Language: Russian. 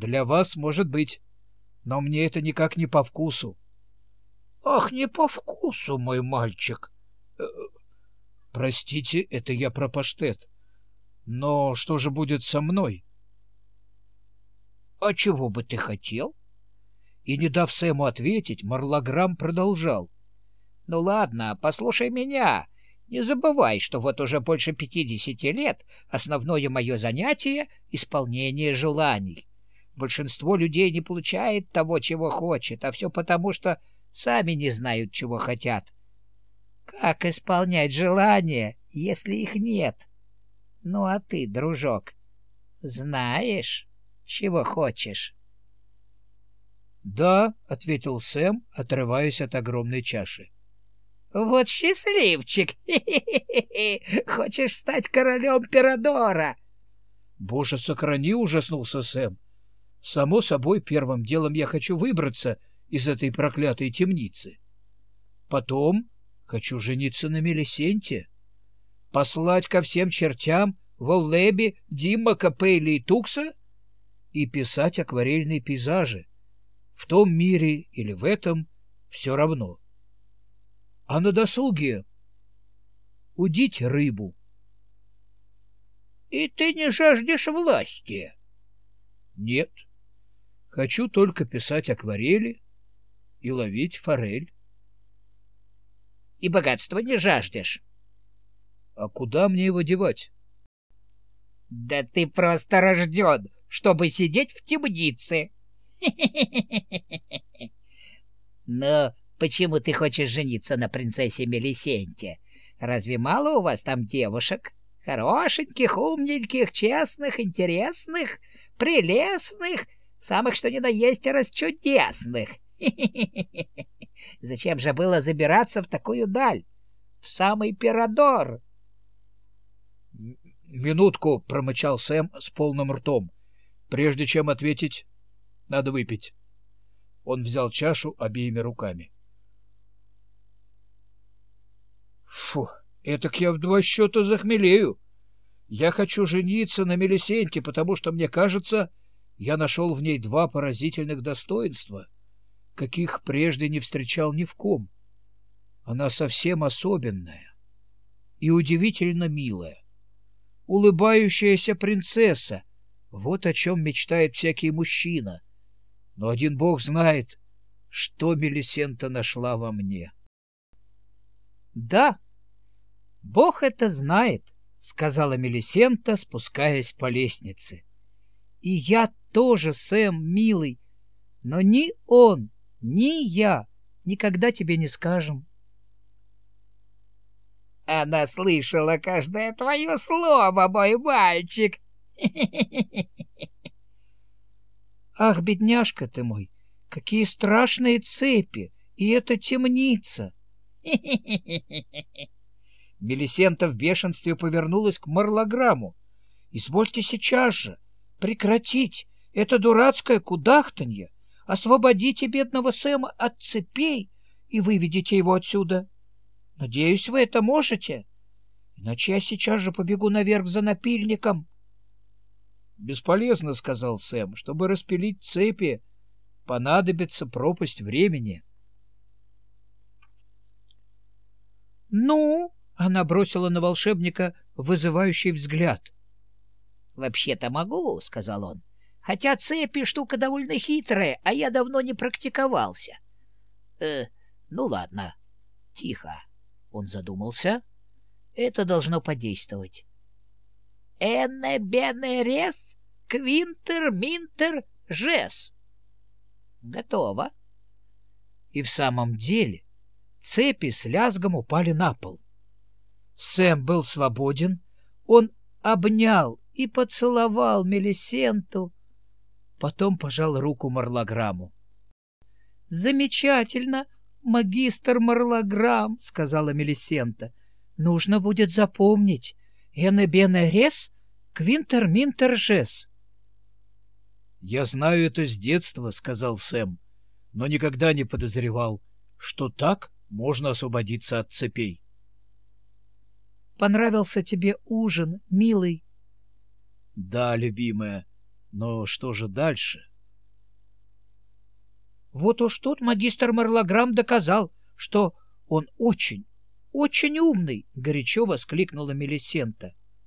Для вас, может быть, но мне это никак не по вкусу. — Ах, не по вкусу, мой мальчик. Э, — Простите, это я про паштет. Но что же будет со мной? — А чего бы ты хотел? И, не дав Сэму ответить, Марлограмм продолжал. — Ну ладно, послушай меня. Не забывай, что вот уже больше пятидесяти лет основное мое занятие — исполнение желаний. Большинство людей не получает того, чего хочет, а все потому, что сами не знают, чего хотят. Как исполнять желания, если их нет? Ну а ты, дружок, знаешь, чего хочешь? — Да, — ответил Сэм, отрываясь от огромной чаши. — Вот счастливчик! Хочешь стать королем Пирадора? — Боже, сохрани! — ужаснулся Сэм. — Само собой, первым делом я хочу выбраться из этой проклятой темницы. Потом хочу жениться на Мелисенте, послать ко всем чертям Воллеби, Дима, Капелли и Тукса и писать акварельные пейзажи. В том мире или в этом все равно. А на досуге удить рыбу. — И ты не жаждешь власти? — Нет. Хочу только писать акварели и ловить форель. — И богатства не жаждешь? — А куда мне его девать? — Да ты просто рожден, чтобы сидеть в темнице. — Но почему ты хочешь жениться на принцессе Мелисенте? Разве мало у вас там девушек? Хорошеньких, умненьких, честных, интересных, прелестных, самых что ни на есть расчудесных. Зачем же было забираться в такую даль, в самый Пирадор? Минутку, — промычал Сэм с полным ртом. Прежде чем ответить, надо выпить. Он взял чашу обеими руками. Фу, этак я в два счета захмелею. Я хочу жениться на Мелисенте, потому что, мне кажется, я нашел в ней два поразительных достоинства, каких прежде не встречал ни в ком. Она совсем особенная и удивительно милая. Улыбающаяся принцесса — вот о чем мечтает всякий мужчина. Но один бог знает, что Мелисента нашла во мне. — Да, бог это знает, — сказала Мелисента, спускаясь по лестнице. — И я тоже, Сэм, милый, но ни он, ни я никогда тебе не скажем. Она слышала каждое твое слово, мой мальчик. Ах, бедняжка ты мой, какие страшные цепи, и эта темница! Мелисента в бешенстве повернулась к марлограмму. Извольте сейчас же прекратить это дурацкое кудахтанье, освободите бедного Сэма от цепей и выведите его отсюда. Надеюсь, вы это можете, иначе я сейчас же побегу наверх за напильником. — Бесполезно, — сказал Сэм, — чтобы распилить цепи, понадобится пропасть времени. — Ну? — она бросила на волшебника вызывающий взгляд. — Вообще-то могу, — сказал он. Хотя цепи штука довольно хитрая, а я давно не практиковался. Э, ну ладно, тихо. Он задумался. Это должно подействовать. Энне бене рес, квинтер минтер жес. Готово. И в самом деле цепи с лязгом упали на пол. Сэм был свободен, он обнял и поцеловал Мелисенту, потом пожал руку Марлограмму. — Замечательно, магистр Марлограмм, — сказала Мелисента. — Нужно будет запомнить. Эне бене рес, квинтер минтер жес. — Я знаю это с детства, — сказал Сэм, — но никогда не подозревал, что так можно освободиться от цепей. — Понравился тебе ужин, милый? — Да, любимая. Но что же дальше? Вот уж тут магистр Марлограмм доказал, что он очень, очень умный, — горячо воскликнула Мелисента.